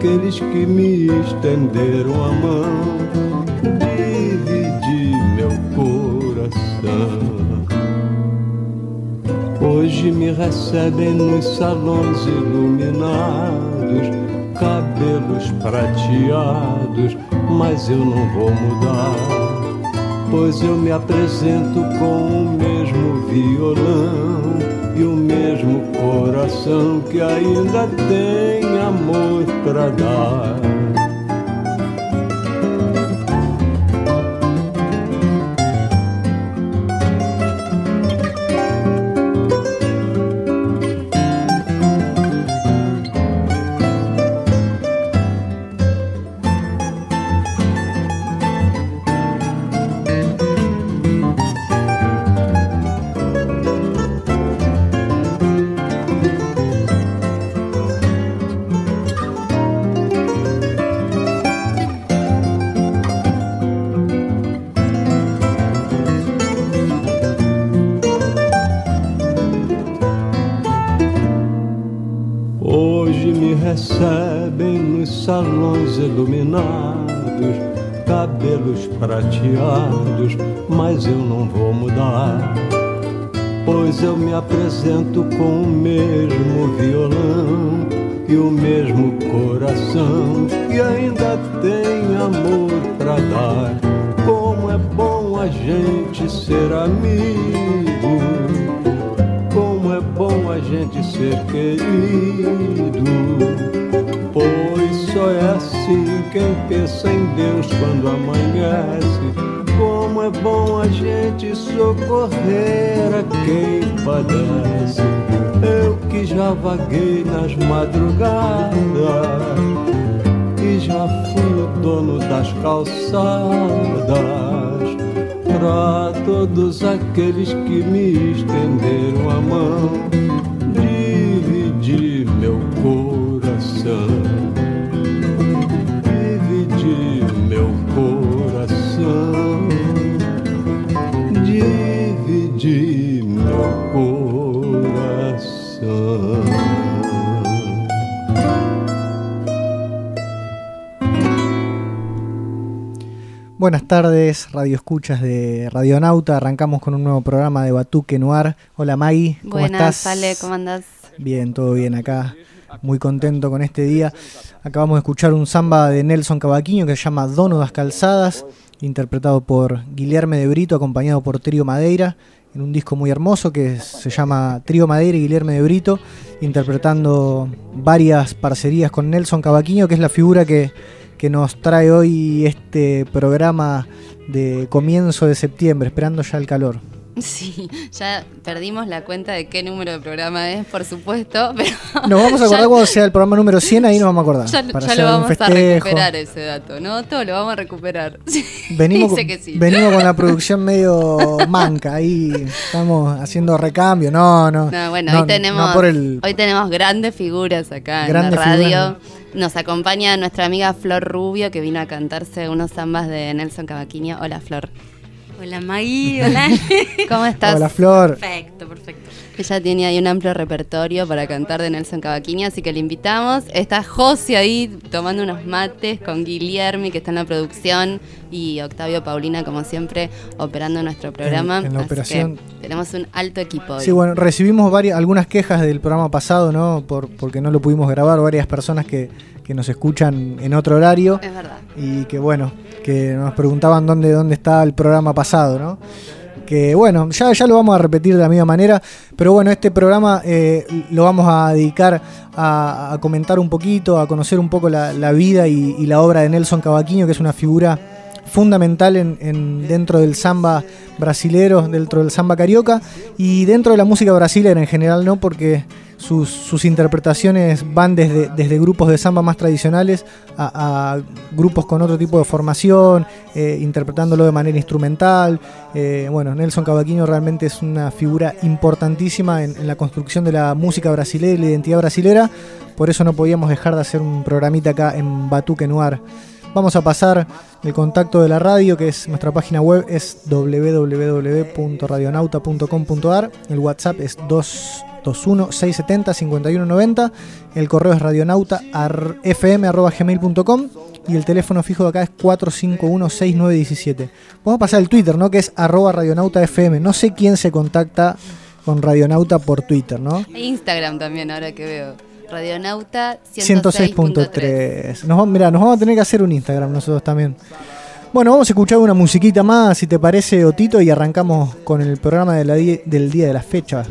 todos aqueles que me estenderam a mão, dividi meu coração. Hoje me recebem nos salões iluminados, cabelos prateados, mas eu não vou mudar. Pois eu me apresento com o mesmo violão e o mesmo coração que ainda tem amor para dar. Quem pensa em Deus quando amanhece. Como é bom a gente socorrer a quem padece. Eu que já vaguei nas madrugadas e já fui o dono das calçadas para todos aqueles que me estenderam a mão, Buenas tardes, radio escuchas de Radionauta. Arrancamos con un nuevo programa de Batuque Noir. Hola Maggie, ¿cómo Buenas, estás? Ale, ¿cómo andás? Bien, todo bien acá. Muy contento con este día. Acabamos de escuchar un samba de Nelson Cavaquinho que se llama Dono das Calzadas, interpretado por Guilherme de Brito, acompañado por Trío Madeira, en un disco muy hermoso que se llama Trío Madeira y Guilherme de Brito, interpretando varias parcerías con Nelson Cavaquinho, que es la figura que, que nos trae hoy este programa de comienzo de septiembre, esperando ya el calor. Sí, ya perdimos la cuenta de qué número de programa es, por supuesto, pero Nos vamos a acordar ya- cuando sea el programa número 100, ahí nos vamos a acordar. ya, para ya hacer lo un vamos a recuperar ese dato, ¿no? Todo lo vamos a recuperar. Sí, Venimos, dice con, que sí. venimos con la producción medio manca, ahí estamos haciendo recambio, no, no. No, bueno, no, hoy tenemos no por el, hoy tenemos grandes figuras acá Grandes en la radio. figuras, Nos acompaña nuestra amiga Flor Rubio que vino a cantarse unos zambas de Nelson Cavaquinho. Hola Flor. Hola Maggie, hola. ¿Cómo estás? Hola Flor. perfecto, perfecto. Ella tiene ahí un amplio repertorio para cantar de Nelson Cavaquinho, así que le invitamos. Está José ahí tomando unos mates con Guillermi, que está en la producción, y Octavio Paulina, como siempre, operando nuestro programa. en la Así que operación. tenemos un alto equipo hoy. Sí, bueno, recibimos varias, algunas quejas del programa pasado, ¿no? Por, porque no lo pudimos grabar, varias personas que, que nos escuchan en otro horario Es verdad. y que bueno, que nos preguntaban dónde, dónde está el programa pasado, ¿no? Que bueno, ya, ya lo vamos a repetir de la misma manera, pero bueno, este programa eh, lo vamos a dedicar a, a comentar un poquito, a conocer un poco la, la vida y, y la obra de Nelson Cavaquinho, que es una figura fundamental en, en- dentro del samba brasilero, dentro del samba carioca y dentro de la música brasilera en general, ¿no? Porque sus, interpretaciones van desde, desde grupos de samba más tradicionales a, grupos con otro tipo de formación, eh, interpretándolo de manera instrumental. Eh, bueno, Nelson Cavaquinho realmente es una figura importantísima en, la construcción de la música brasileña y la identidad brasilera. Por eso no podíamos dejar de hacer un programita acá en Batuque Noir. Vamos a pasar el contacto de la radio, que es nuestra página web, es www.radionauta.com.ar. El WhatsApp es 221-670-5190. El correo es radionauta.fm.gmail.com. Y el teléfono fijo de acá es 451-6917. Vamos a pasar el Twitter, ¿no? Que es arroba radionautafm. No sé quién se contacta con Radionauta por Twitter, ¿no? E Instagram también, ahora que veo. Radionauta 106.3. 106.3. Nos, mirá, nos vamos a tener que hacer un Instagram nosotros también. Bueno, vamos a escuchar una musiquita más, si te parece, Otito, y arrancamos con el programa de la di- del día de la fecha.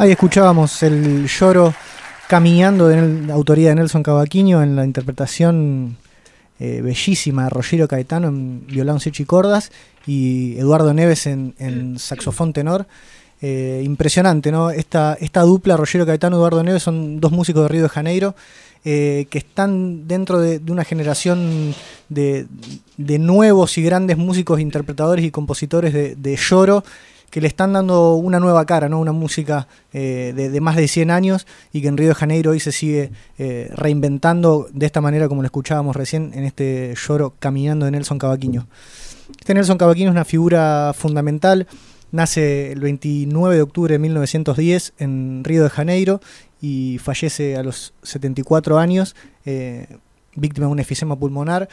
Ahí escuchábamos el lloro caminando de la autoría de Nelson Cavaquinho en la interpretación eh, bellísima de Rogero Caetano en violón, y cordas y Eduardo Neves en, saxofón tenor. Eh, impresionante, ¿no? Esta, esta dupla, Rogero Caetano y Eduardo Neves, son dos músicos de Río de Janeiro eh, que están dentro de, una generación de, nuevos y grandes músicos, interpretadores y compositores de, de lloro que le están dando una nueva cara, ¿no? una música eh, de, más de 100 años y que en Río de Janeiro hoy se sigue eh, reinventando de esta manera como lo escuchábamos recién en este lloro caminando de Nelson Cavaquinho. Este Nelson Cavaquinho es una figura fundamental, nace el 29 de octubre de 1910 en Río de Janeiro y fallece a los 74 años, eh, víctima de un efisema pulmonar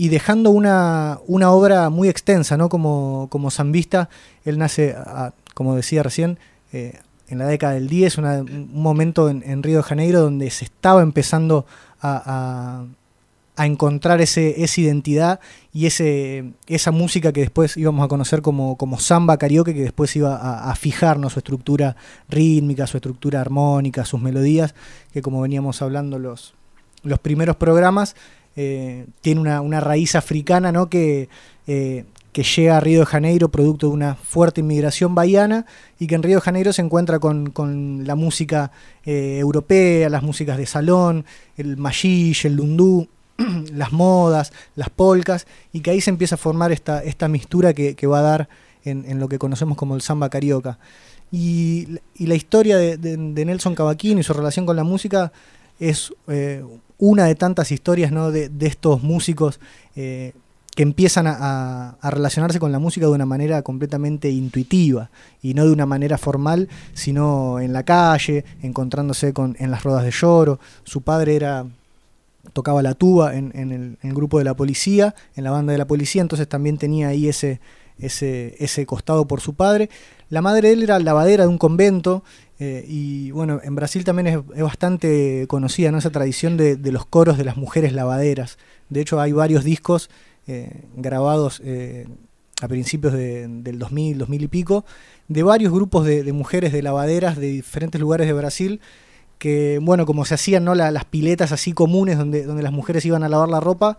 y dejando una, obra muy extensa, ¿no? Como, como Zambista, él nace, como decía recién, eh, en la década del 10, un momento en, Río de Janeiro donde se estaba empezando a, encontrar ese, esa identidad y ese, esa música que después íbamos a conocer como, como samba karaoke, que después iba a, fijarnos su estructura rítmica, su estructura armónica, sus melodías, que como veníamos hablando los, los primeros programas, eh, tiene una, raíz africana ¿no? que, eh, que llega a Río de Janeiro producto de una fuerte inmigración bahiana y que en Río de Janeiro se encuentra con, la música eh, europea, las músicas de salón, el machish, el lundú, las modas, las polcas, y que ahí se empieza a formar esta, esta mistura que, va a dar en, lo que conocemos como el samba carioca. Y, la historia de, Nelson Cavaquín y su relación con la música es una de tantas historias ¿no? de, estos músicos eh, que empiezan a, relacionarse con la música de una manera completamente intuitiva y no de una manera formal, sino en la calle, encontrándose con, en las rodas de lloro. Su padre era tocaba la tuba en, el, en, el, grupo de la policía, en la banda de la policía, entonces también tenía ahí ese, ese, ese costado por su padre. La madre de él era lavadera de un convento eh, y bueno, en Brasil también es, bastante conocida esa tradición de, los coros de las mujeres lavaderas. De hecho, hay varios discos eh, grabados eh, a principios del 2000, 2000 y pico, de varios grupos de, mujeres de lavaderas de diferentes lugares de Brasil que, bueno, como se hacían ¿no? las piletas así comunes donde, donde las mujeres iban a lavar la ropa,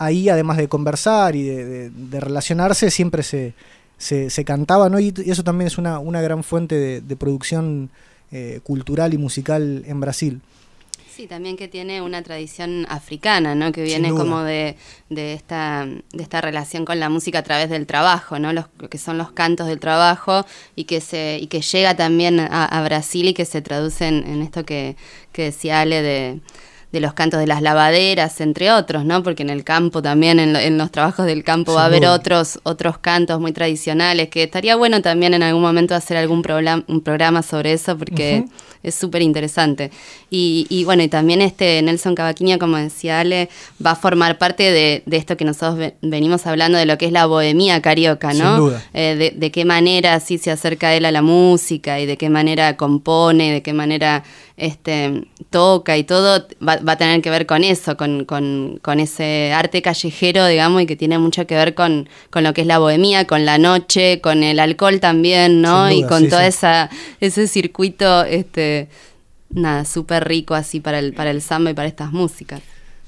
ahí además de conversar y de, relacionarse, siempre se, se, cantaba, ¿no? Y eso también es una, una gran fuente de, producción eh, cultural y musical en Brasil. Sí, también que tiene una tradición africana, ¿no? Que viene como de, de, esta, de esta relación con la música a través del trabajo, ¿no? Los, que son los cantos del trabajo y que se y que llega también a, Brasil y que se traduce en, esto que, que decía Ale de de los cantos de las lavaderas, entre otros, ¿no? Porque en el campo también, en, los trabajos del campo va a haber otros, otros cantos muy tradicionales, que estaría bueno también en algún momento hacer algún programa, un programa sobre eso, porque es súper interesante. Y, bueno, y también este Nelson Cavaquinha, como decía Ale, va a formar parte de, esto que nosotros venimos hablando de lo que es la bohemia carioca, ¿no? Eh, de, qué manera así se acerca él a la música y de qué manera compone, de qué manera este, toca y todo va, a tener que ver con eso, con, con, ese arte callejero, digamos, y que tiene mucho que ver con, con, lo que es la bohemia, con la noche, con el alcohol también, ¿no? y con todo esa, ese circuito, este, nada, súper rico así para el, para el samba y para estas músicas.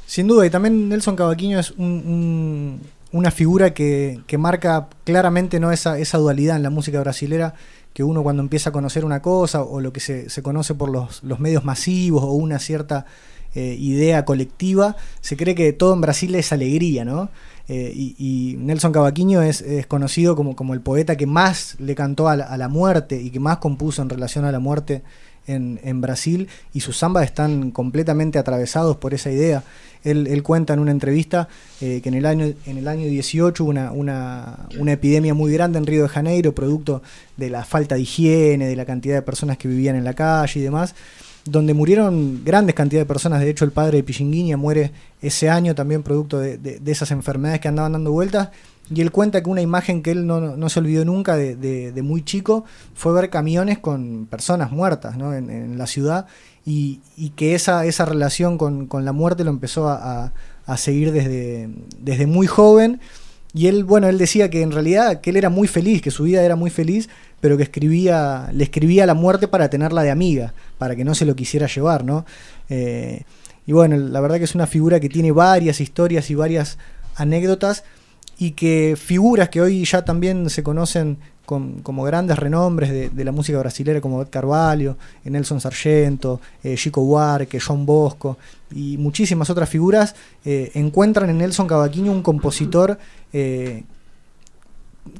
Sin duda, y también Nelson Cavaquinho es una figura que, que, marca claramente ¿no? esa, esa dualidad en la música brasilera que uno cuando empieza a conocer una cosa o lo que se, se conoce por los, los, medios masivos o una cierta eh, idea colectiva, se cree que todo en Brasil es alegría, ¿no? Eh, y, Nelson Cavaquinho es, es, conocido como, como el poeta que más le cantó a la, a la, muerte y que más compuso en relación a la muerte en, Brasil y sus zambas están completamente atravesados por esa idea. Él, cuenta en una entrevista eh, que en el año, en el año 18 hubo una, una, una, epidemia muy grande en Río de Janeiro, producto de la falta de higiene, de la cantidad de personas que vivían en la calle y demás, donde murieron grandes cantidades de personas. De hecho, el padre de Pichinguinha muere ese año también producto de, de esas enfermedades que andaban dando vueltas y él cuenta que una imagen que él no, se olvidó nunca de, muy chico fue ver camiones con personas muertas en, la ciudad y, que esa, esa relación con, la muerte lo empezó a, seguir desde, desde muy joven. Y él, bueno, él decía que en realidad que él era muy feliz, que su vida era muy feliz, pero que escribía, le escribía a la muerte para tenerla de amiga, para que no se lo quisiera llevar, ¿no? Eh, y bueno, la verdad que es una figura que tiene varias historias y varias anécdotas y que figuras que hoy ya también se conocen como grandes renombres de, la música brasileña como Ed Carvalho, Nelson Sargento, eh, Chico Buarque, John Bosco y muchísimas otras figuras eh, encuentran en Nelson Cavaquinho un compositor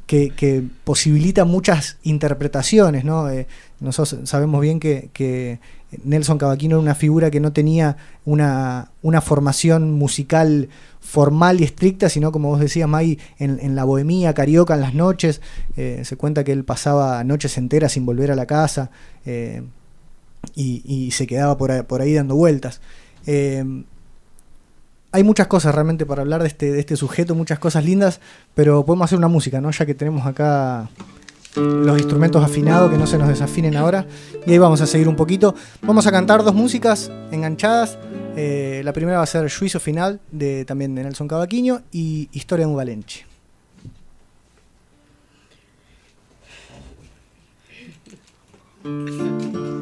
que, posibilita muchas interpretaciones. ¿no? nosotros sabemos bien que, Nelson Cavaquinho era una figura que no tenía una, una formación musical formal y estricta, sino como vos decías, May, en, la bohemia carioca, en las noches. Eh, se cuenta que él pasaba noches enteras sin volver a la casa eh, y, se quedaba por ahí, dando vueltas. Hay muchas cosas realmente para hablar de este, de este sujeto, muchas cosas lindas, pero podemos hacer una música, ¿no? Ya que tenemos acá los instrumentos afinados, que no se nos desafinen ahora. Y ahí vamos a seguir un poquito. Vamos a cantar dos músicas enganchadas. Eh, la primera va a ser Juicio Final, de, también de Nelson Cavaquinho, y Historia de un Valenche.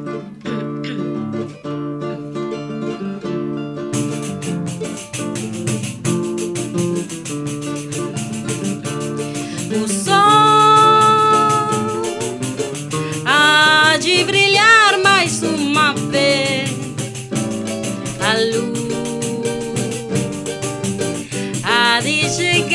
chick.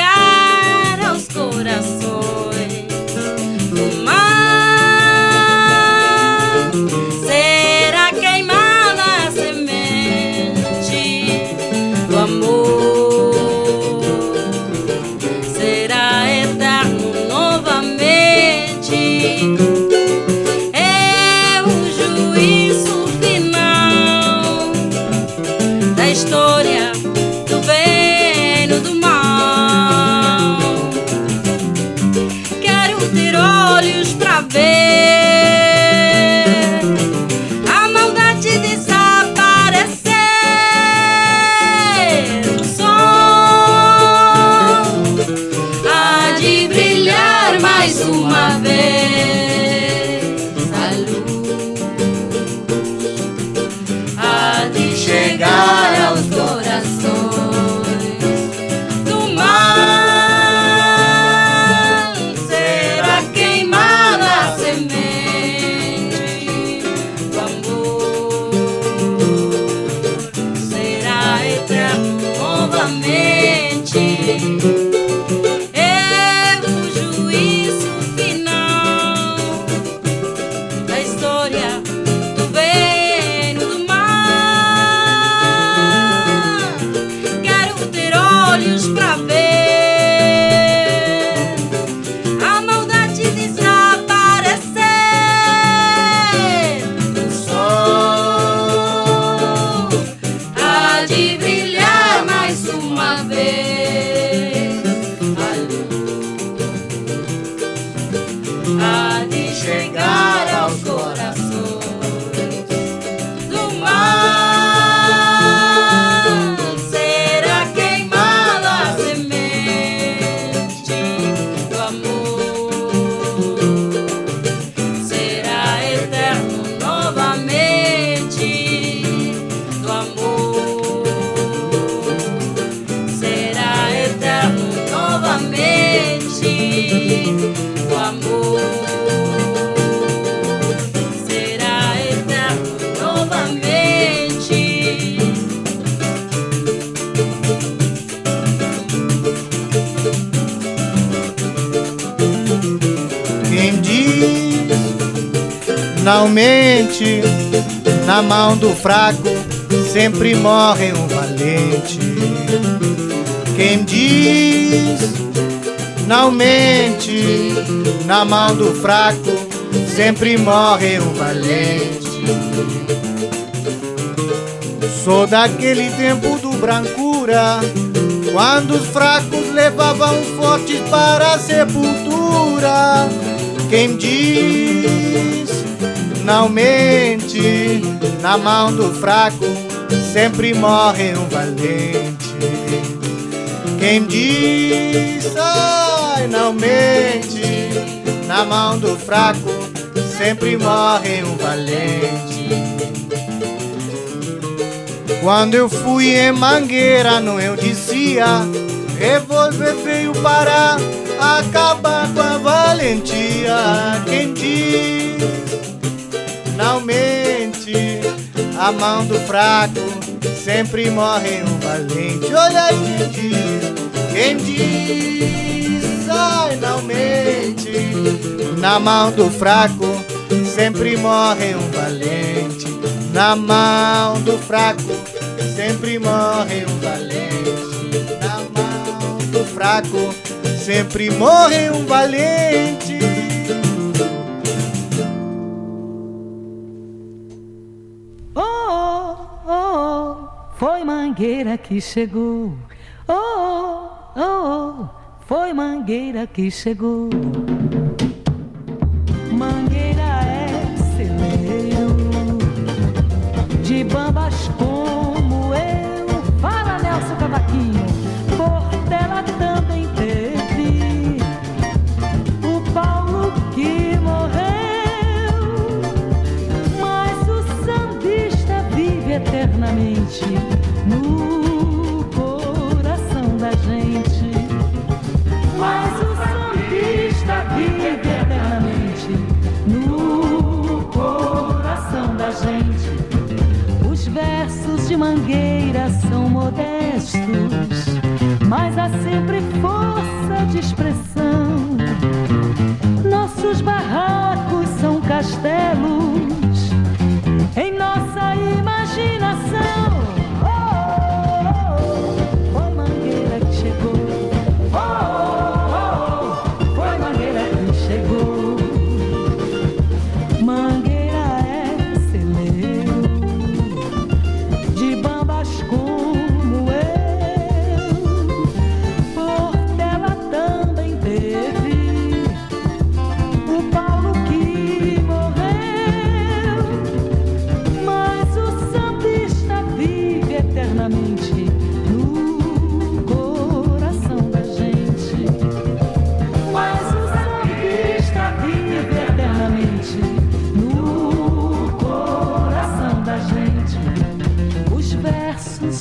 Na mão do fraco, sempre morre um valente. Quem diz, não mente, na mão do fraco, sempre morre um valente. Sou daquele tempo do brancura, quando os fracos levavam os fortes para a sepultura. Quem diz, não mente, na mão do fraco sempre morre um valente. Quem diz, ai, não mente, Na mão do fraco sempre morre um valente. Quando eu fui em Mangueira, não eu dizia, revólver veio para acabar com a valentia. Quem diz não mente, a mão do fraco sempre morre um valente. Olha quem diz, quem diz, ai não mente, na mão do fraco sempre morre um valente. Na mão do fraco sempre morre um valente. Na mão do fraco sempre morre um valente. Foi mangueira que chegou. Oh, oh, oh, foi mangueira que chegou. Mangueira é celeiro de bambas como de Mangueira são modestos, mas há sempre força de expressão.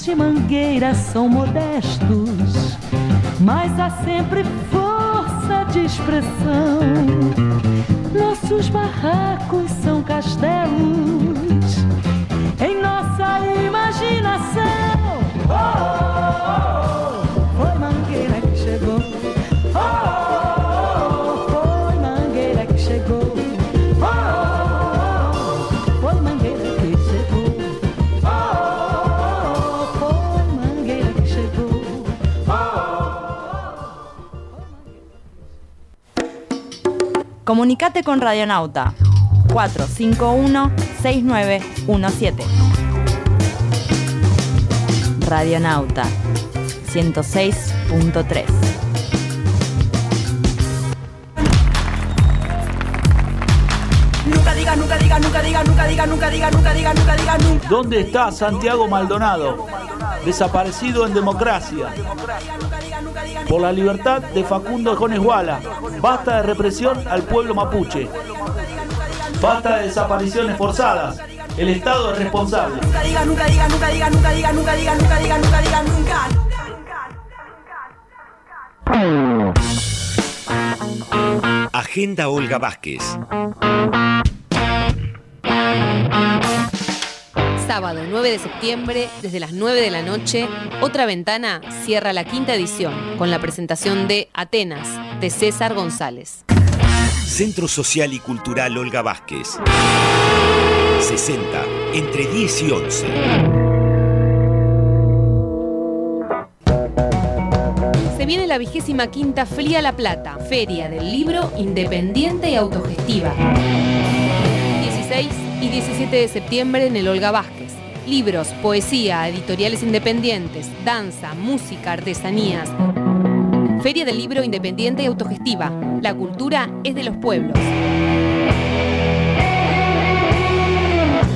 De Mangueira são modestos, mas há sempre força de expressão. Nossos barracos são castelos em nossa imaginação. Oh, oh, oh, Comunicate con Radionauta 451-6917. Radionauta 106.3. Nunca diga, nunca diga, nunca diga, nunca diga, nunca diga, nunca diga, nunca diga, nunca. ¿Dónde está Santiago Maldonado? Desaparecido en democracia. Por la libertad de Facundo Jonesguala. Basta de represión al pueblo mapuche. Basta de desapariciones forzadas. El Estado es responsable. Nunca diga, nunca diga, nunca diga, nunca diga, nunca diga, nunca diga, nunca diga, nunca. Agenda Olga Vázquez. Sábado 9 de septiembre, desde las 9 de la noche, Otra Ventana cierra la quinta edición con la presentación de Atenas, de César González. Centro Social y Cultural Olga Vázquez. 60, entre 10 y 11. Se viene la vigésima quinta Feria La Plata, Feria del Libro Independiente y Autogestiva. 16 y 17 de septiembre en el Olga Vázquez. Libros, poesía, editoriales independientes, danza, música, artesanías. Feria del Libro Independiente y Autogestiva. La cultura es de los pueblos.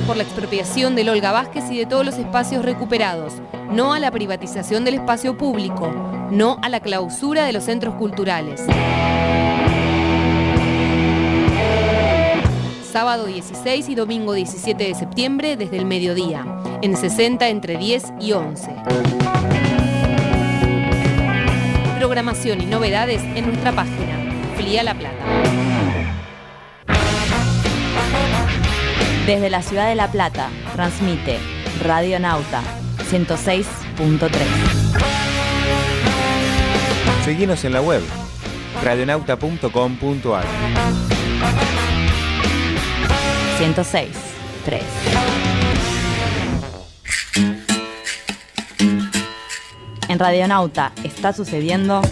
Por la expropiación del Olga Vázquez y de todos los espacios recuperados. No a la privatización del espacio público. No a la clausura de los centros culturales. sábado 16 y domingo 17 de septiembre desde el mediodía, en 60 entre 10 y 11. Programación y novedades en nuestra página, Flia La Plata. Desde la ciudad de La Plata, transmite Radio Nauta 106.3. Seguinos en la web radionauta.com.ar 106.3. En Radionauta está sucediendo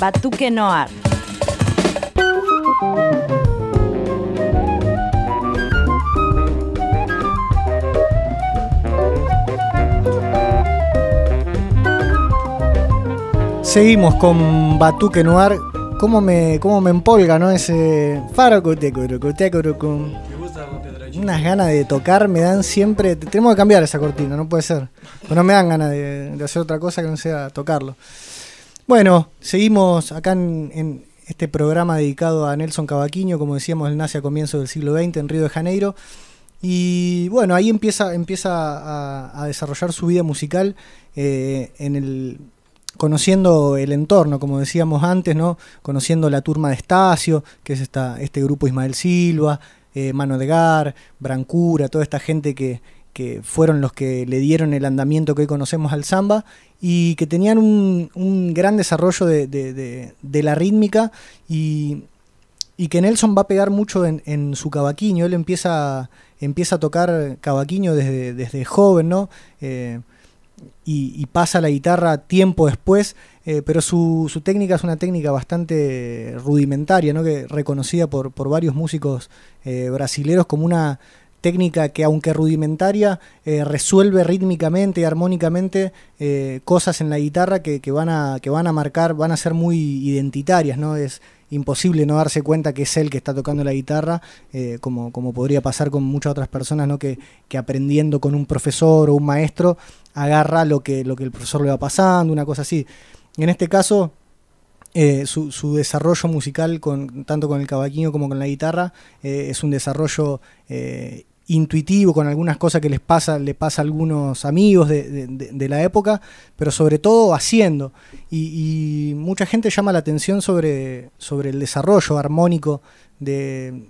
Batuque Noir. Seguimos con Batuque Noir. ¿Cómo me, cómo me empolga, no? Ese Unas ganas de tocar me dan siempre. Tenemos que cambiar esa cortina, no puede ser. Pues no me dan ganas de, hacer otra cosa que no sea tocarlo. Bueno, seguimos acá en, este programa dedicado a Nelson Cavaquinho, como decíamos, él nace a comienzos del siglo XX en Río de Janeiro. Y bueno, ahí empieza, empieza a, a desarrollar su vida musical eh, en el, conociendo el entorno, como decíamos antes, ¿no? Conociendo la turma de Estacio, que es esta, este grupo Ismael Silva, eh, Mano de Gar, Brancura, toda esta gente que, que fueron los que le dieron el andamiento que hoy conocemos al samba y que tenían un, un gran desarrollo de, de- de- la rítmica y, y que Nelson va a pegar mucho en, en su cavaquinho. Él empieza, empieza a tocar cavaquinho desde, desde joven, ¿no? Eh, y, y pasa la guitarra tiempo después, eh, pero su, su técnica es una técnica bastante rudimentaria, ¿no? que reconocida por, por varios músicos eh, como una técnica que aunque rudimentaria eh, resuelve rítmicamente y armónicamente eh, cosas en la guitarra que, van a, que van a marcar, van a ser muy identitarias, ¿no? Es imposible no darse cuenta que es él que está tocando la guitarra, como, como podría pasar con muchas otras personas, ¿no? Que, que aprendiendo con un profesor o un maestro agarra lo que, lo que el profesor le va pasando, una cosa así. En este caso, eh, su, desarrollo musical, tanto con el cavaquinho como con la guitarra, eh, es un desarrollo eh, intuitivo con algunas cosas que les pasa, le pasa a algunos amigos de, de- la época, pero sobre todo haciendo. Y, mucha gente llama la atención sobre, sobre el desarrollo armónico de,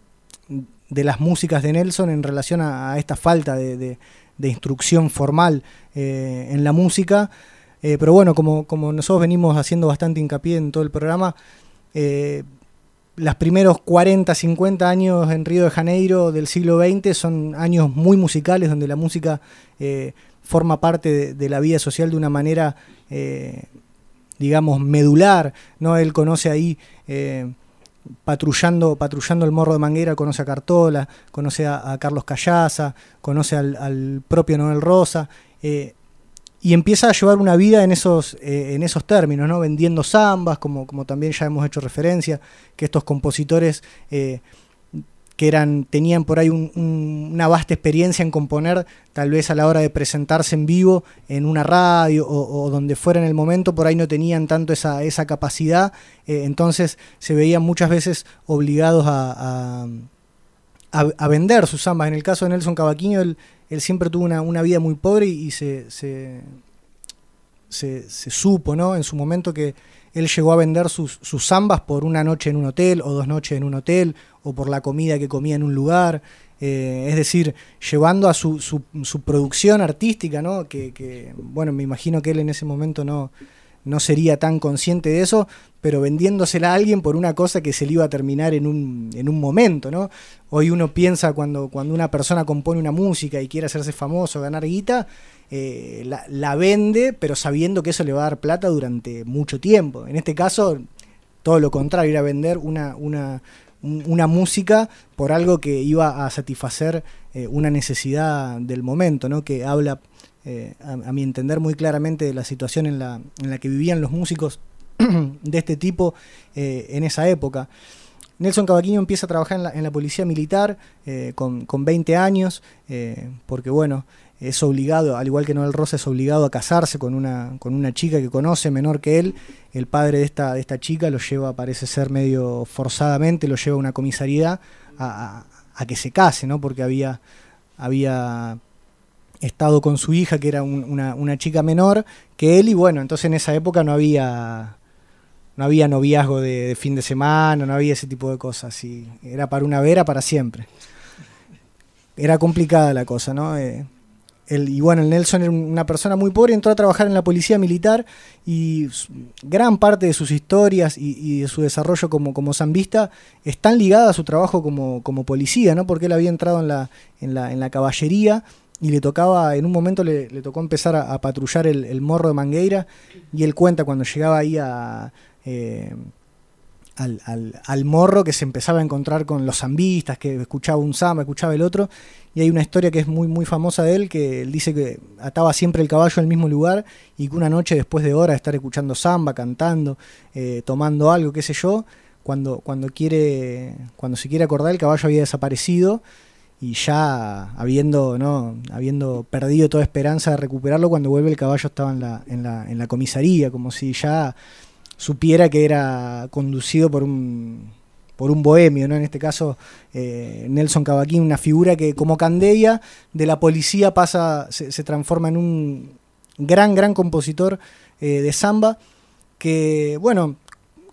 de las músicas de Nelson en relación a, esta falta de- de instrucción formal eh, en la música. Eh, pero bueno, como, como nosotros venimos haciendo bastante hincapié en todo el programa, eh, los primeros 40, 50 años en Río de Janeiro del siglo XX son años muy musicales donde la música forma parte de, la vida social de una manera, digamos, medular. ¿no? Él conoce ahí, patrullando, patrullando el morro de Manguera, conoce a Cartola, conoce a, Carlos Callaza, conoce al, al propio Noel Rosa. eh, y empieza a llevar una vida en esos, eh, en esos términos, ¿no? vendiendo zambas, como, como también ya hemos hecho referencia, que estos compositores eh, que eran, tenían por ahí un- un- una vasta experiencia en componer, tal vez a la hora de presentarse en vivo en una radio o, donde fuera en el momento, por ahí no tenían tanto esa, esa capacidad, eh, entonces se veían muchas veces obligados a, a- vender sus zambas. En el caso de Nelson Cavaquinho, él, él siempre tuvo una, una vida muy pobre y, y se, se, se- se supo ¿no? en su momento que él llegó a vender sus, sus zambas por una noche en un hotel o dos noches en un hotel o por la comida que comía en un lugar. eh, es decir, llevando a su, su, su producción artística, ¿no? Que, que, bueno, me imagino que él en ese momento no, no sería tan consciente de eso, pero vendiéndosela a alguien por una cosa que se le iba a terminar en un, en un momento, ¿no? Hoy uno piensa cuando, cuando una persona compone una música y quiere hacerse famoso, ganar guita, eh, la, la vende, pero sabiendo que eso le va a dar plata durante mucho tiempo. En este caso, todo lo contrario, ir a vender una, una, un- una música por algo que iba a satisfacer eh, una necesidad del momento, ¿no? que habla, eh, a, mi entender, muy claramente de la situación en la, en la que vivían los músicos de este tipo eh, en esa época. Nelson Cavaquinho empieza a trabajar en la, en la policía militar eh, con, con 20 años, porque bueno, es obligado, al igual que Noel Rosa, es obligado a casarse con una, con una chica que conoce menor que él. El padre de esta, de esta chica lo lleva, parece ser medio forzadamente, lo lleva a una comisaría a- a- a que se case, ¿no? Porque había, había estado con su hija, que era un- una, una chica menor que él, y bueno, entonces en esa época no había no había noviazgo de, de fin de semana, no había ese tipo de cosas, y era para una vera para siempre. Era complicada la cosa, ¿no? Eh, y bueno, el Nelson era un- una persona muy pobre, entró a trabajar en la policía militar y gran parte de sus historias y, y de su desarrollo como, como zambista están ligadas a su trabajo como, como policía, ¿no? Porque él había entrado en la, en la, en la caballería y le tocaba, en un momento le, tocó empezar a, patrullar el, el morro de Mangueira y él cuenta cuando llegaba ahí a... eh, al, al- al morro que se empezaba a encontrar con los zambistas, que escuchaba un samba, escuchaba el otro, y hay una historia que es muy, muy famosa de él, que él dice que ataba siempre el caballo al mismo lugar y que una noche después de horas de estar escuchando samba, cantando, eh, tomando algo, qué sé yo, cuando, cuando quiere, cuando se quiere acordar el caballo había desaparecido y ya habiendo, ¿no? habiendo perdido toda esperanza de recuperarlo, cuando vuelve el caballo estaba en la, en la, en la comisaría, como si ya supiera que era conducido por un por un bohemio, ¿no? En este caso, eh, Nelson Cavaquín, una figura que como Candella de la policía pasa, se, se transforma en un gran, gran compositor eh, de samba, que, bueno,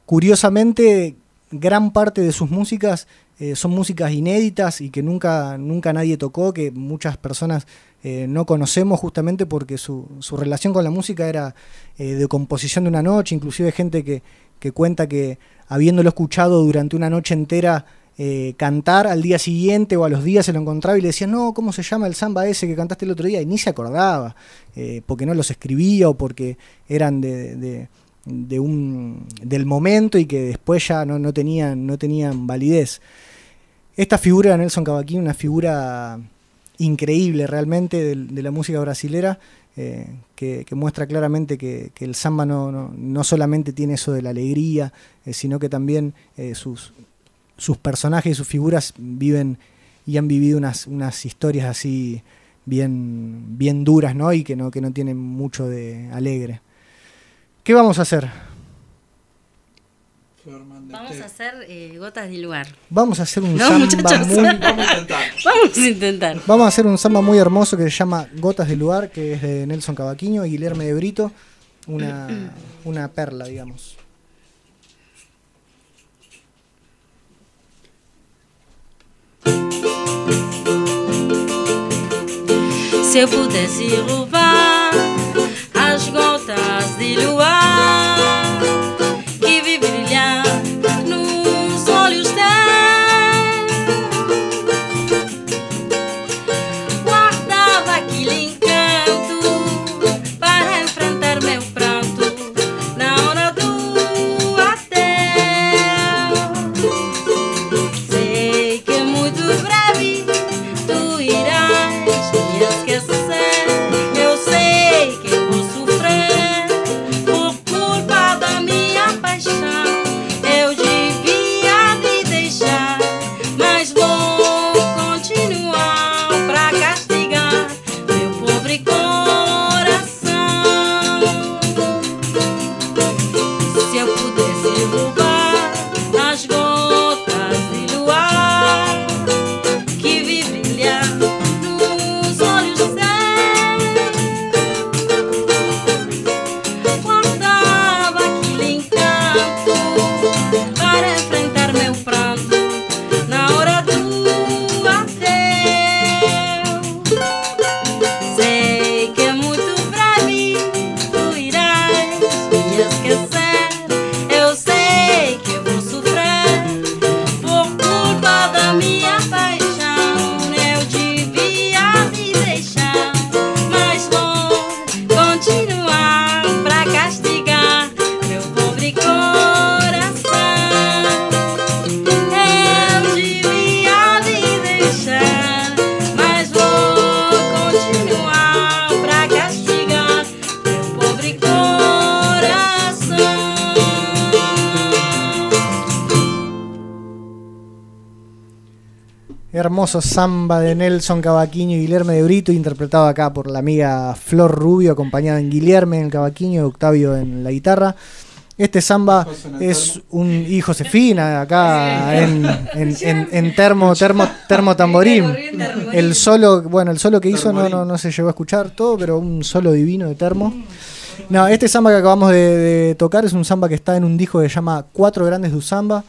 curiosamente, gran parte de sus músicas eh, son músicas inéditas y que nunca, nunca nadie tocó, que muchas personas eh, no conocemos justamente porque su, su relación con la música era eh, de composición de una noche, inclusive gente que, que cuenta que habiéndolo escuchado durante una noche entera cantar al día siguiente o a los días se lo encontraba y le decía, no, ¿cómo se llama el samba ese que cantaste el otro día? Y ni se acordaba, porque no los escribía o porque eran de, de- de un, del momento y que después ya no, no, tenían, no tenían validez. Esta figura de Nelson Cavaquinho, una figura increíble realmente de, la música brasilera, eh, que, muestra claramente que, que el samba no, no, no solamente tiene eso de la alegría, eh, sino que también eh, sus, sus personajes y sus figuras viven y han vivido unas, unas historias así bien, bien duras, ¿no? Y que no, que no tienen mucho de alegre. ¿Qué vamos a hacer? Vamos a hacer eh, gotas de lugar. Vamos a hacer un No, samba muchachos. muy... Vamos a intentar. Vamos a intentar. Vamos a hacer un samba muy hermoso que se llama Gotas de Lugar, que es de Nelson Cavaquinho y Guillermo de Brito, una, una perla, digamos. Se eu pudesse roubar as gotas de luar Hermoso samba de Nelson Cavaquinho y Guillermo de Brito, interpretado acá por la amiga Flor Rubio, acompañada en Guillermo en el cavaquinho y Octavio en la guitarra. Este samba es un y Josefina acá en, en, en- en termo, termo, termo tamborín. El solo, bueno, el solo que hizo no, no, no se llegó a escuchar todo, pero un solo divino de termo. No, este samba que acabamos de, de tocar es un samba que está en un disco que se llama Cuatro Grandes du Samba,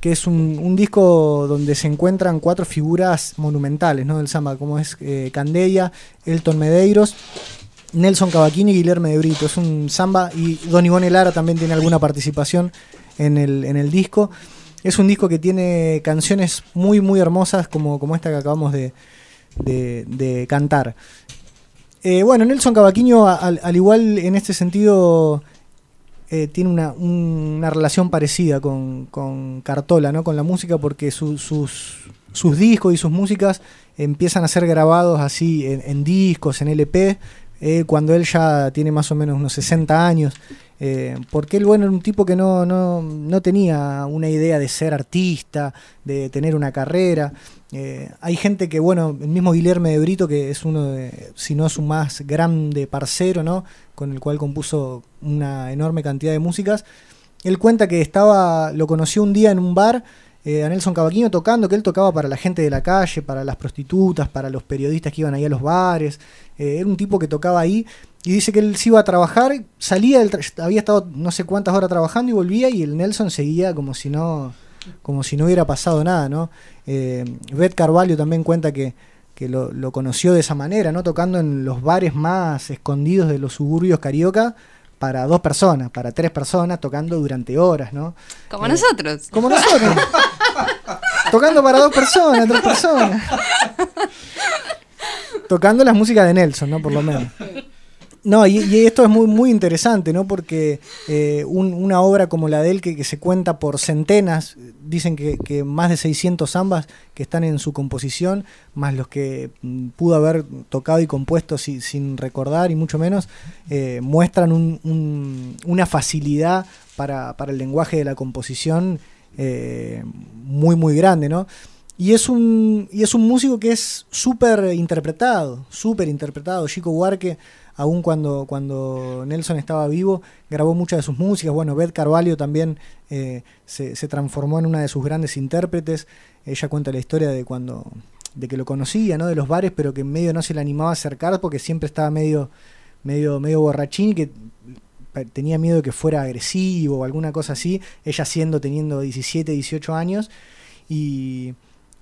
que es un, disco donde se encuentran cuatro figuras monumentales ¿no? del samba, como es eh, Elton Medeiros, Nelson Cavaquini y Guillermo de Brito. Es un samba y Don Ivone Lara también tiene alguna participación en el, en el disco. Es un disco que tiene canciones muy, muy hermosas como, como esta que acabamos de, de- cantar. Eh, bueno, Nelson Cavaquinho, al igual en este sentido, eh, tiene una, un- una relación parecida con, con Cartola, ¿no? con la música, porque su- sus, sus discos y sus músicas empiezan a ser grabados así en, en discos, en LP, eh, cuando él ya tiene más o menos unos 60 años. Eh, porque él, bueno, era un tipo que no, no, no tenía una idea de ser artista, de tener una carrera. Eh, hay gente que, bueno, el mismo Guillermo de Brito, que es uno de, si no su más grande parcero, ¿no? Con el cual compuso una enorme cantidad de músicas. Él cuenta que estaba, lo conoció un día en un bar, eh, a Nelson Cavaquinho tocando, que él tocaba para la gente de la calle, para las prostitutas, para los periodistas que iban ahí a los bares. Eh, era un tipo que tocaba ahí y dice que él se iba a trabajar, salía, del tra- había estado no sé cuántas horas trabajando y volvía y el Nelson seguía como si no, como si no hubiera pasado nada, ¿no? Eh, Beth Carvalho también cuenta que, que lo, lo conoció de esa manera, ¿no? Tocando en los bares más escondidos de los suburbios carioca para dos personas, para tres personas, tocando durante horas, ¿no? Como Eh, nosotros. Como nosotros. tocando para dos personas, tres personas. Tocando las músicas de Nelson, ¿no? Por lo menos. No, y, esto es muy, muy interesante, ¿no? Porque eh, un- una obra como la de él, que, se cuenta por centenas, dicen que, más de 600 zambas que están en su composición, más los que mm, pudo haber tocado y compuesto si- sin recordar y mucho menos, eh, muestran un- una facilidad para, para el lenguaje de la composición eh, muy, muy grande, ¿no? Y es un, y es un músico que es súper interpretado, súper interpretado. Chico Huarque, aun cuando, cuando Nelson estaba vivo, grabó muchas de sus músicas. Bueno, Beth Carvalho también eh, se, se transformó en una de sus grandes intérpretes. Ella cuenta la historia de cuando de que lo conocía, ¿no? De los bares, pero que en medio no se le animaba a acercar porque siempre estaba medio, medio, medio borrachín y que tenía miedo de que fuera agresivo o alguna cosa así. Ella siendo, teniendo 17, 18 años. Y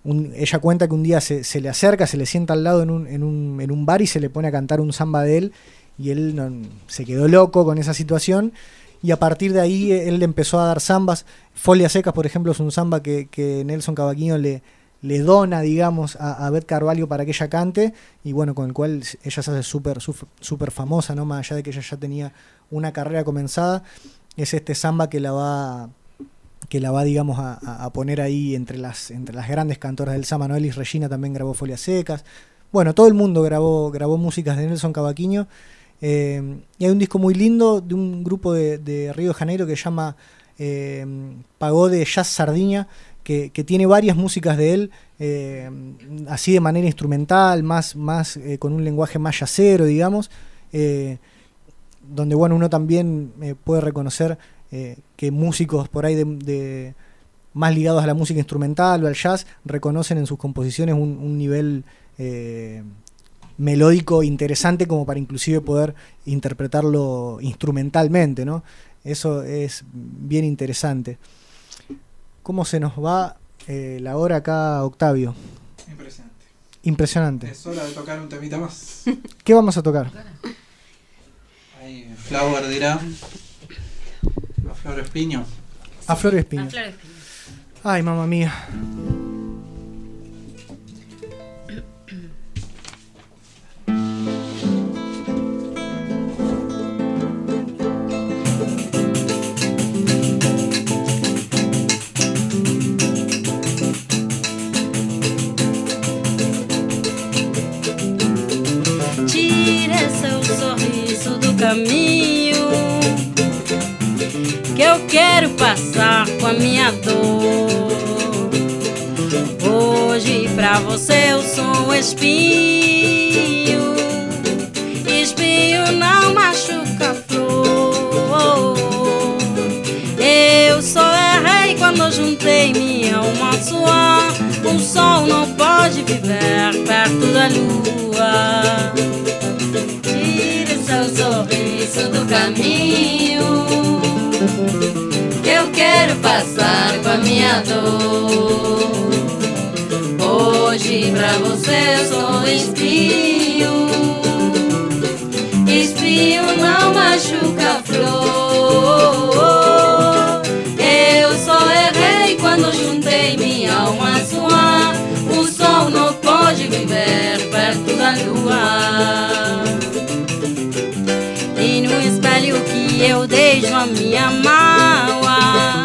ella cuenta que un día se, le acerca, se le sienta al lado en un, en, un, en un bar y se le pone a cantar un samba de él y él se quedó loco con esa situación y a partir de ahí eh, él le empezó a dar zambas. Folias Secas, por ejemplo, es un samba que, que Nelson Cavaquinho le, le dona, digamos, a, Beth Carvalho para que ella cante y bueno, con el cual ella se hace súper súper famosa, ¿no? Más allá de que ella ya tenía una carrera comenzada, es este samba que la va que la va, digamos, a, poner ahí entre las, entre las grandes cantoras del Samba. Noelis Regina también grabó Folias Secas. Bueno, todo el mundo grabó, grabó músicas de Nelson Cavaquinho. Eh, y hay un disco muy lindo de un grupo de, de Río de Janeiro que se llama eh, Pagode Jazz Sardiña, que, que tiene varias músicas de él, eh, así de manera instrumental, más, más con un lenguaje más yacero, digamos. donde bueno uno también puede reconocer eh, que músicos por ahí de, de- más ligados a la música instrumental o al jazz reconocen en sus composiciones un, un nivel eh, melódico interesante como para inclusive poder interpretarlo instrumentalmente, ¿no? Eso es bien interesante. ¿Cómo se nos va eh, la hora acá, Octavio? Impresionante. Impresionante. Es hora de tocar un temita más. ¿Qué vamos a tocar? Ahí Flower dirá. Flor Espinho. A Flor Espinho. Ai, mamãe mia. Tira seu sorriso do caminho eu quero passar com a minha dor. Hoje pra você eu sou um espinho. Espinho não machuca a flor. Eu só errei quando juntei minha alma sua. O sol não pode viver perto da lua. Tira seu sorriso do caminho. Eu quero passar com a minha dor. Hoje pra você eu sou espinho. Espinho não machuca a flor. Eu só errei quando juntei minha alma sua. O sol não pode viver perto da lua. Deixo a minha mágoa,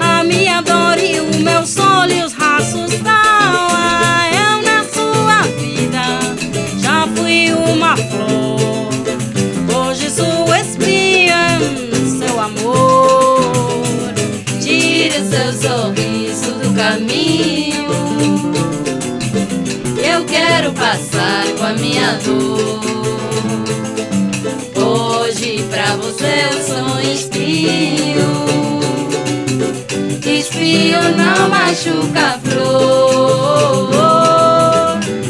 a minha dor e o meu sol e os raços d'água. Eu na sua vida já fui uma flor. Hoje sou espinha, seu amor. Tire seu sorriso do caminho. Eu quero passar com a minha dor. Pra você eu sou espinho. Espinho não machuca a flor.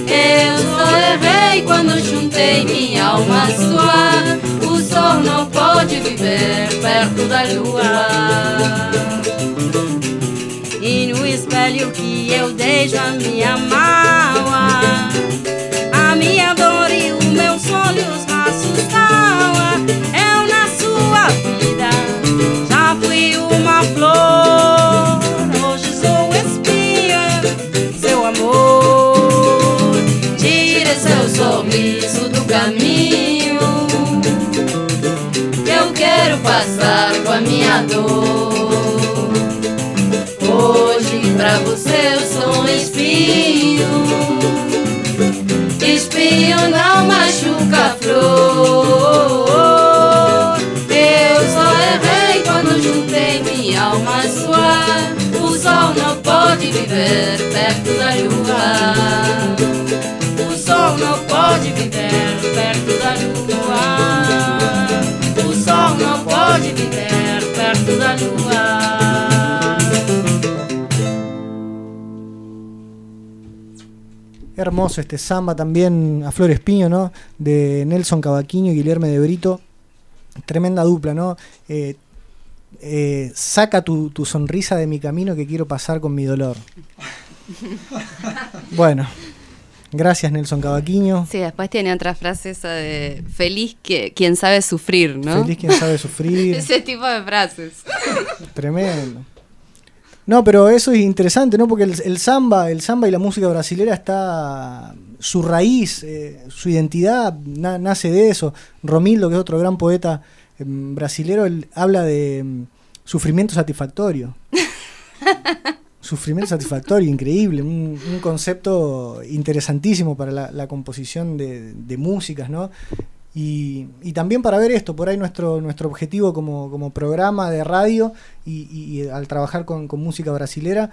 Eu só errei quando juntei minha alma sua. O sol não pode viver perto da lua. E no espelho que eu deixo a minha mágoa, Hoje sou espinha, seu amor. Tire seu sorriso do caminho. Eu quero passar com a minha dor. Hoje pra você eu sou espinho. Espinho não machuca a flor. Viver perto da lua. O sol não pode viver perto da lua. O sol não pode viver perto da lua. Hermoso este samba también a Flor Espiño, ¿no? De Nelson Cavaquinho y Guillermo de Brito. Tremenda dupla, ¿no? Eh, eh, saca tu, tu sonrisa de mi camino que quiero pasar con mi dolor. Bueno, gracias Nelson Cavaquinho. Sí, después tiene otra frase esa de feliz que quien sabe sufrir, ¿no? Feliz quien sabe sufrir. Ese tipo de frases. Tremendo. No, pero eso es interesante, ¿no? Porque el, el samba, el samba y la música brasilera está su raíz, eh, su identidad na- nace de eso. Romildo, que es otro gran poeta brasilero, él habla de mm, sufrimiento satisfactorio. sufrimiento satisfactorio, increíble, un, un concepto interesantísimo para la, la composición de, de músicas, ¿no? Y, y también para ver esto, por ahí nuestro, nuestro objetivo como, como programa de radio y, y- y al trabajar con, con música brasilera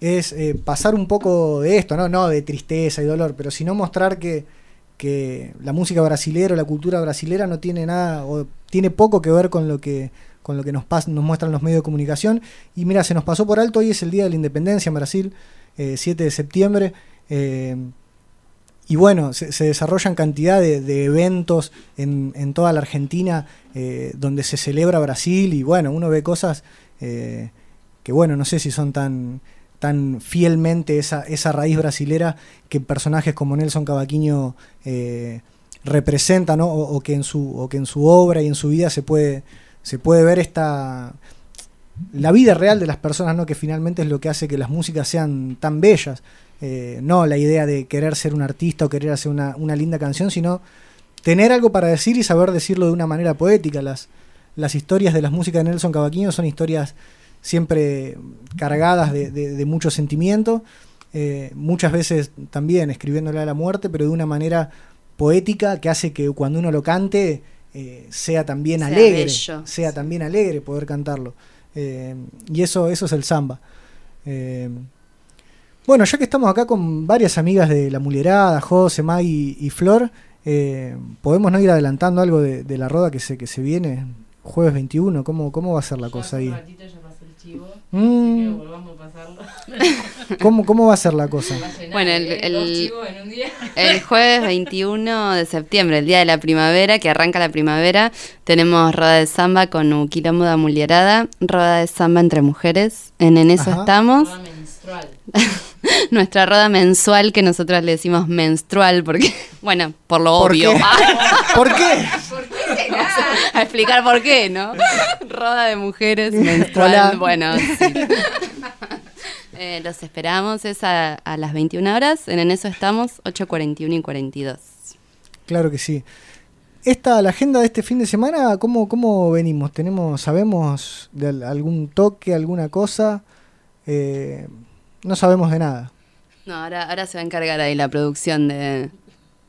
es eh, pasar un poco de esto, ¿no? no de tristeza y dolor, pero sino mostrar que, que la música brasilera o la cultura brasilera no tiene nada o tiene poco que ver con lo que con lo que nos pas- nos muestran los medios de comunicación. Y mira se nos pasó por alto hoy es el día de la independencia en Brasil eh, 7 de septiembre eh, y bueno, se, desarrollan cantidad de, eventos en, en toda la Argentina eh, donde se celebra Brasil y bueno, uno ve cosas eh, que bueno, no sé si son tan, tan fielmente esa, esa raíz brasilera que personajes como Nelson Cavaquinho representan, ¿no? o, que en su, o que en su obra y en su vida se puede, se puede ver esta la vida real de las personas, ¿no? que finalmente es lo que hace que las músicas sean tan bellas. Eh, no la idea de querer ser un artista o querer hacer una, una linda canción, sino tener algo para decir y saber decirlo de una manera poética. Las, las historias de las músicas de Nelson Cavaquinho son historias siempre cargadas de, de- de mucho sentimiento, eh, muchas veces también escribiéndole a la muerte, pero de una manera poética que hace que cuando uno lo cante eh, sea también Sea alegre, bello. sea también alegre poder cantarlo. Eh, y eso, eso es el samba. Eh, bueno, ya que estamos acá con varias amigas de La Mulerada, José, Maggie y Flor, eh, podemos no ir adelantando algo de, de la roda que se, que se viene jueves 21. ¿Cómo, cómo va a ser la cosa ahí? ratito ya pasó el Mm. ¿Cómo, ¿Cómo va a ser la cosa? Bueno, el, el- el jueves 21 de septiembre, el día de la primavera, que arranca la primavera, tenemos roda de samba con de mulierada, roda de samba entre mujeres. En, en eso Ajá. estamos. Nuestra roda mensual, que nosotros le decimos menstrual, porque, bueno, por lo ¿Por obvio. qué? ¿Por qué? A explicar por qué, ¿no? Roda de mujeres menstrual. Bueno, sí. Eh, los esperamos, es a, a las 21 horas. En, eso estamos, 8.41 y 42. Claro que sí. Esta, la agenda de este fin de semana, ¿cómo, cómo venimos? ¿Tenemos, sabemos de al- algún toque, alguna cosa? Eh, no sabemos de nada. No, ahora, ahora se va a encargar ahí la producción de,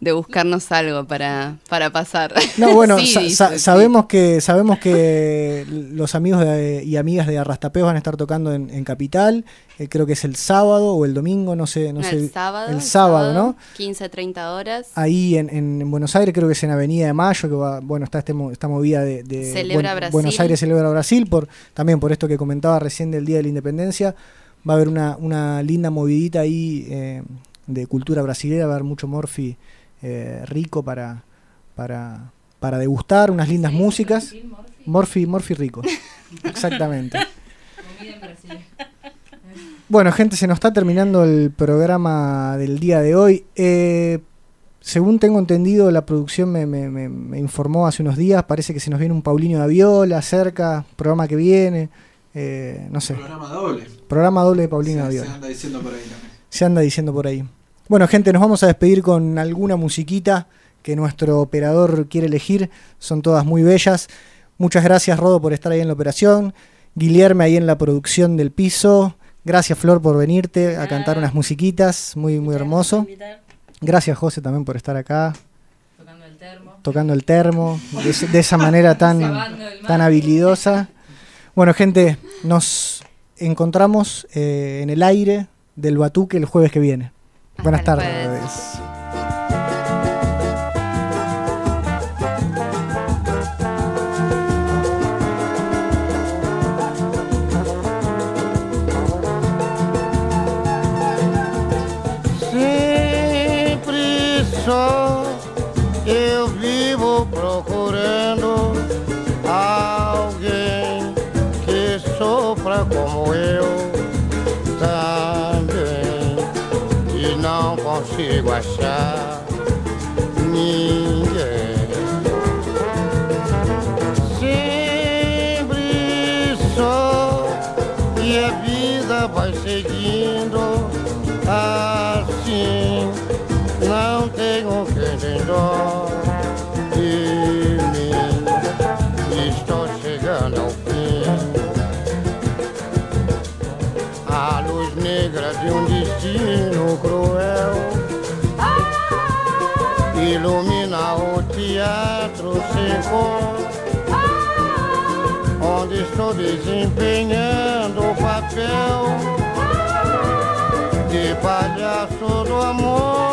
de buscarnos algo para, para pasar. No, bueno, Sí, sa- dice, sa- sí. sabemos que sabemos que los amigos de- y amigas de Arrastapeos van a estar tocando en, en Capital. eh, creo que es el sábado o el domingo, no sé, no No, sé. el sábado. El sábado, ¿no? 15, 30 horas. Ahí en, en- en Buenos Aires, creo que es en Avenida de Mayo, que va, bueno, está este, esta movida de, de Celebra Buen- Brasil. Buenos Aires celebra Brasil, por, también por esto que comentaba recién del Día de la Independencia. Va a haber una, una linda movidita ahí eh, de cultura brasileña, va a haber mucho morfi eh, rico para, para, para degustar, unas lindas músicas. Morfi, morfi rico. Exactamente. Bueno, gente, se nos está terminando el programa del día de hoy. Eh, según tengo entendido, la producción me, me- me- me informó hace unos días. Parece que se nos viene un Paulinho de Viola cerca, programa que viene. eh, no sé. Programa doble. Programa doble de Paulinho de Se, se Viola. anda diciendo por ahí también. Se anda diciendo por ahí. Bueno, gente, nos vamos a despedir con alguna musiquita que nuestro operador quiere elegir. Son todas muy bellas. Muchas gracias, Rodo, por estar ahí en la operación. Guillermo ahí en la producción del piso. Gracias, Flor, por venirte a cantar unas musiquitas. Muy, muy hermoso. Gracias, José, también por estar acá. Tocando el termo. De, ese- de esa manera tan, tan habilidosa. Bueno, gente, nos encontramos eh, en el aire del Batuque el jueves que viene. Buenas tardes. Consigo achar ninguém. Sempre só e a vida vai seguindo assim. Não tenho quem tem dó de mim. Estou chegando ao fim. A luz negra de um destino cruel ilumina o teatro sem cor onde estou desempenhando o papel de palhaço do amor.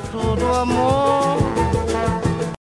todo amor.